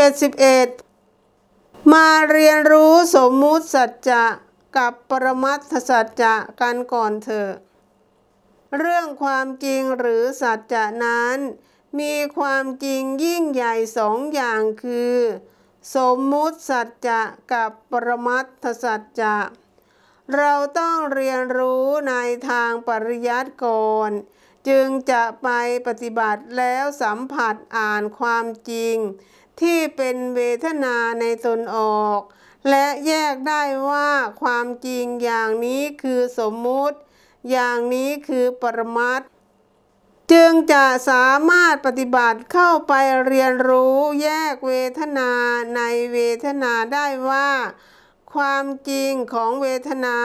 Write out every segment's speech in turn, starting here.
71 มาเรียนรู้สมมุติสัจจะกับปรมัตถสัจจะกันก่อนเถอะเรื่องความจริงหรือสัจจะนั้น มีความจริงยิ่งใหญ่สองอย่างคือ สมมุติสัจจะกับปรมัตถสัจจะ เราต้องเรียนรู้ในทางปริยัติก่อน จึงจะไปปฏิบัติแล้วสัมผัสอ่านความจริง ที่เป็นเวทนาในตนออก และแยกได้ว่าความจริงอย่างนี้คือสมมุติ อย่างนี้คือปรมัตถ์จึงจะสามารถปฏิบัติเข้าไปเรียนรู้แยกเวทนาในเวทนาได้ว่า ความจริงของเวทนา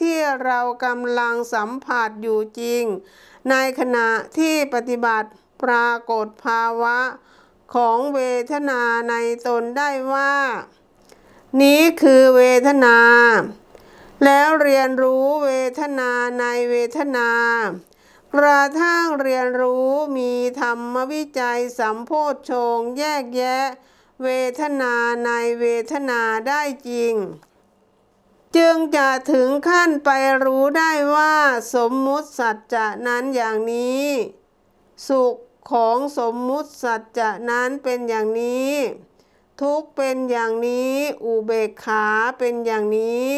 ที่เรากำลังสัมผัสอยู่จริง ในขณะที่ปฏิบัติปรากฏภาวะ ของเวทนาในตนได้ว่า นี้คือเวทนา แล้วเรียนรู้เวทนาในเวทนากระทั่งเรียนรู้มีธรรมวิจัยสัมโพธชงแยกแยะ เวทนาในเวทนาได้จริง จึงจะถึงขั้นไปรู้ได้ว่าสมมุติสัจจะนั้นอย่างนี้ สุข ของสมมุติสัจจะนั้นเป็นอย่างนี้ ทุกเป็นอย่างนี้ อุเบกขาเป็นอย่างนี้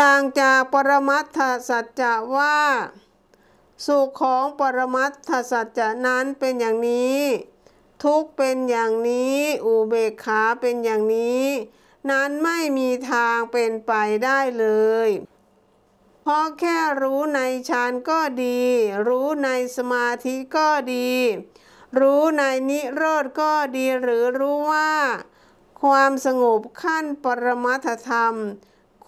ต่างจากปรมัตถสัจจะว่า สุขของปรมัตถสัจจะนั้นเป็นอย่างนี้ ทุกเป็นอย่างนี้ อุเบกขาเป็นอย่างนี้ นั้นไม่มีทางเป็นไปได้เลย เพราะแค่รู้ในฌานก็ดี รู้ในสมาธิก็ดี รู้ในนิโรธก็ดีหรือรู้ว่า ความสงบขั้นปรมัตธรรม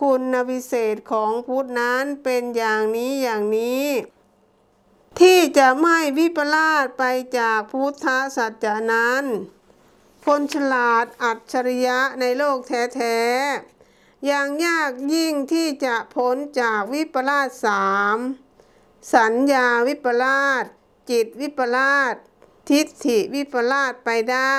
คุณวิเศษของพุทธนั้นเป็นอย่างนี้อย่างนี้ ที่จะไม่วิปลาสไปจากพุทธสัจจนั้น คนฉลาดอัจฉริยะในโลกแท้ๆ ยังยากยิ่งที่จะพ้นจากวิปลาสสามสัญญาวิปลาสจิตวิปลาสทิฏฐิวิปลาสไปได้